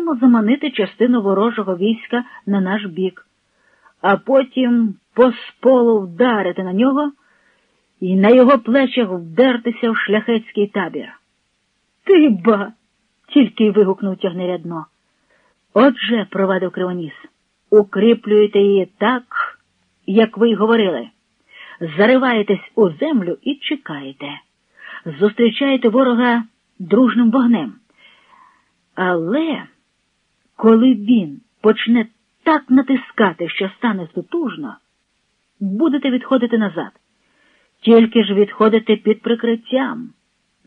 мусимо заманити частину ворожого війська на наш бік, а потім по сполу вдарити на нього і на його плечах вдертися в шляхетський табір. Ти ба. тільки й вигукнув тягнерядно. Отже, провадив Кривоніс, укріплюєте її так, як ви й говорили. Зариваєтесь у землю і чекаєте. Зустрічаєте ворога дружним вогнем. Але коли він почне так натискати, що стане сутужно, будете відходити назад. Тільки ж відходите під прикриттям.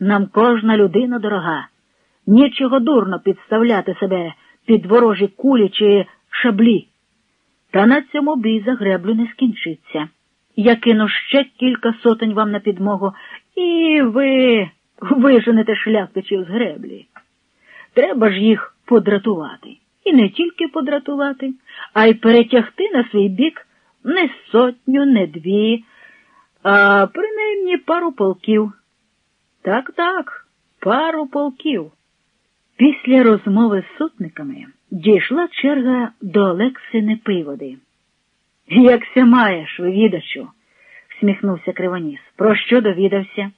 Нам кожна людина дорога. Нічого дурно підставляти себе під ворожі кулі чи шаблі. Та на цьому бій за греблю не скінчиться. Я кину ще кілька сотень вам на підмогу, і ви виженете шляхтичів з греблі. Треба ж їх подратувати. І не тільки подратувати, а й перетягти на свій бік не сотню, не дві, а принаймні пару полків. Так, так, пару полків. Після розмови з сотниками дійшла черга до Олекси Непиводи. Якся маєш, вивідачу, всміхнувся Кривоніс. Про що довідався?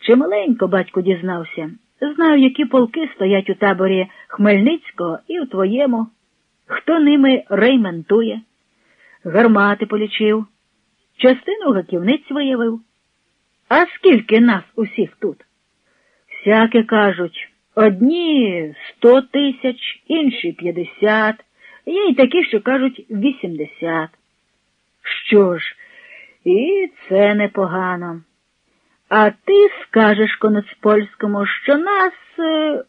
Чималенько батько дізнався. Знаю, які полки стоять у таборі Хмельницького і у твоєму. Хто ними рейментує? Гармати полічив, частину гаківниць виявив. А скільки нас усіх тут? Всяке кажуть, одні сто тисяч, інші п'ятдесят, є й такі, що кажуть вісімдесят. Що ж, і це непогано. А ти скажеш конець польському, що нас е,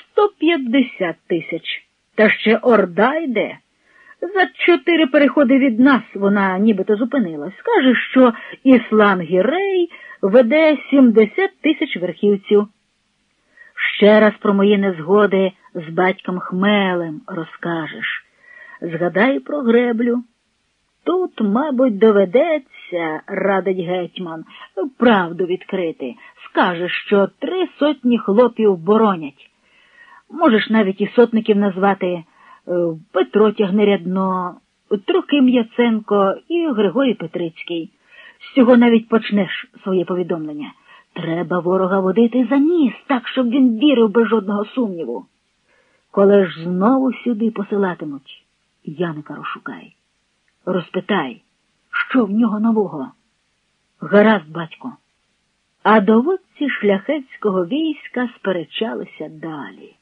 сто п'ятдесят тисяч, та ще орда йде. За чотири переходи від нас вона нібито зупинилась. Скаже, що Іслам Гірей веде сімдесят тисяч верхівців. Ще раз про мої незгоди з батьком Хмелем розкажеш. Згадай про греблю. Тут, мабуть, доведеться, радить гетьман, правду відкрити. Скаже, що три сотні хлопів боронять. Можеш навіть і сотників назвати е, Петро Тягнерядно, Трохим Яценко і Григорій Петрицький. З цього навіть почнеш своє повідомлення. Треба ворога водити за ніс, так, щоб він вірив без жодного сумніву. Коли ж знову сюди посилатимуть, Яника розшукай. Розпитай, що в нього нового. Гаразд, батько. А доводці шляхетського війська сперечалися далі.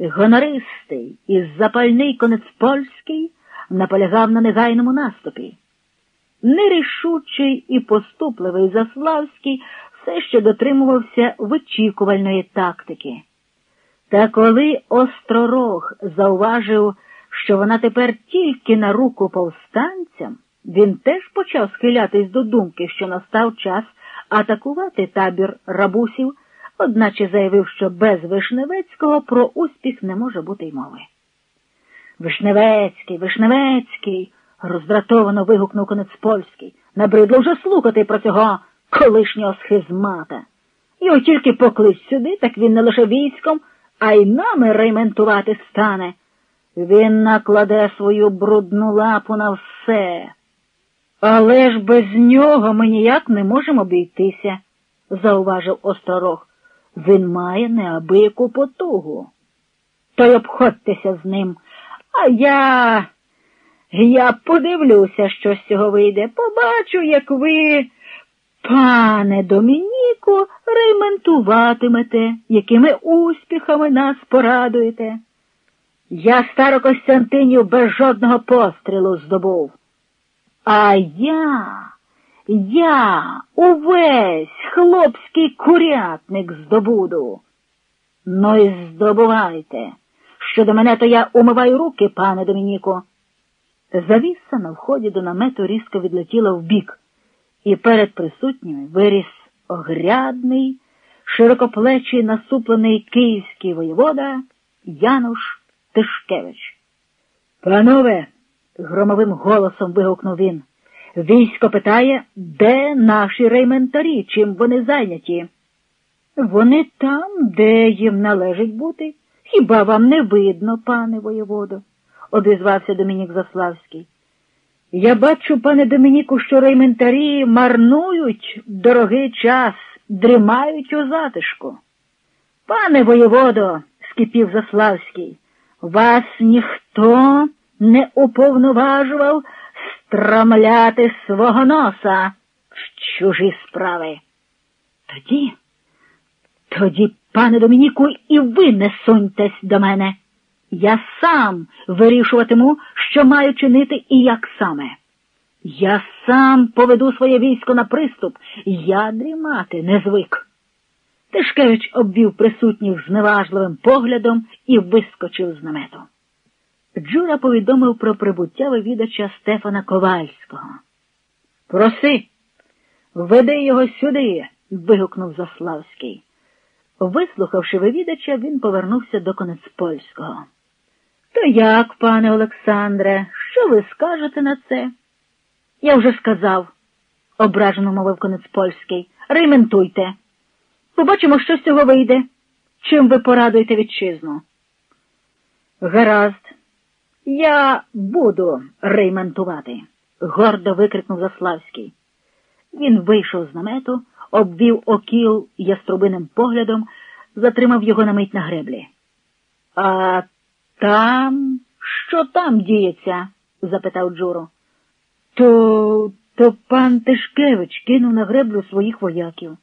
Гонористий і запальний конець польський наполягав на негайному наступі. Нерішучий і поступливий Заславський все ще дотримувався вичікувальної тактики. Та коли Остророг зауважив, що вона тепер тільки на руку повстанцям, він теж почав схилятись до думки, що настав час атакувати табір рабусів, одначе заявив, що без Вишневецького про успіх не може бути й мови. Вишневецький, Вишневецький, роздратовано вигукнув конець польський. Набридло вже слухати про цього колишнього схизмата. Його тільки поклич сюди, так він не лише військом, а й нами рейментувати стане. Він накладе свою брудну лапу на все. Але ж без нього ми ніяк не можемо обійтися, зауважив осторог. Він має неабияку потугу. То й обходьтеся з ним. А я. Я подивлюся, що з цього вийде. Побачу, як ви, пане Домініку, рейментуватимете, якими успіхами нас порадуєте. Я Старокостянтинів без жодного пострілу здобув. А я, я увесь хлопський курятник здобуду. Ну і здобувайте. Щодо мене, то я умиваю руки, пане Домініку. Завіса на вході до намету різко відлетіла вбік, і перед присутніми виріс огрядний, широкоплечий насуплений київський воєвода Януш. Тишкевич. Панове, громовим голосом вигукнув він. Військо питає, де наші рейментарі, чим вони зайняті? Вони там, де їм належить бути, Хіба вам не видно, пане воєводо? обізвався Домінік Заславський. Я бачу, пане Домініку, що рейментарі марнують дорогий час, дрімають у затишку. Пане воєводо, скипів Заславський, вас ніхто не уповноважував страмляти свого носа в чужі справи. Тоді, тоді, пане Домініку, і ви не суньтесь до мене. Я сам вирішуватиму, що маю чинити і як саме. Я сам поведу своє військо на приступ, я дрімати не звик. Тишкевич обвів присутніх зневажливим поглядом і вискочив з намету. Джура повідомив про прибуття вивідача Стефана Ковальського. Проси, веди його сюди. вигукнув Заславський. Вислухавши вивідача, він повернувся до Конецпольського. То як, пане Олександре, що ви скажете на це? Я вже сказав, ображено мовив Конецпольський. Рейментуйте. Побачимо, що з цього вийде. Чим ви порадуєте вітчизну? Гаразд, я буду рейментувати, гордо викрикнув Заславський. Він вийшов з намету, обвів окіл яструбиним поглядом, затримав його на мить на греблі. А там, що там діється? запитав Джуро. То, то пан Тишкевич кинув на греблю своїх вояків.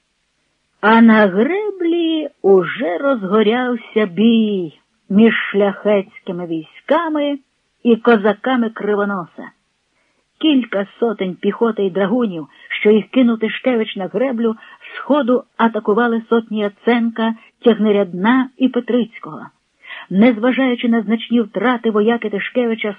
А на греблі уже розгорявся бій між шляхетськими військами і козаками Кривоноса. Кілька сотень піхоти й драгунів, що їх кинув Тишкевич на греблю, сходу атакували сотні Яценка, Тягнерядна і Петрицького. Незважаючи на значні втрати вояки Тишкевича,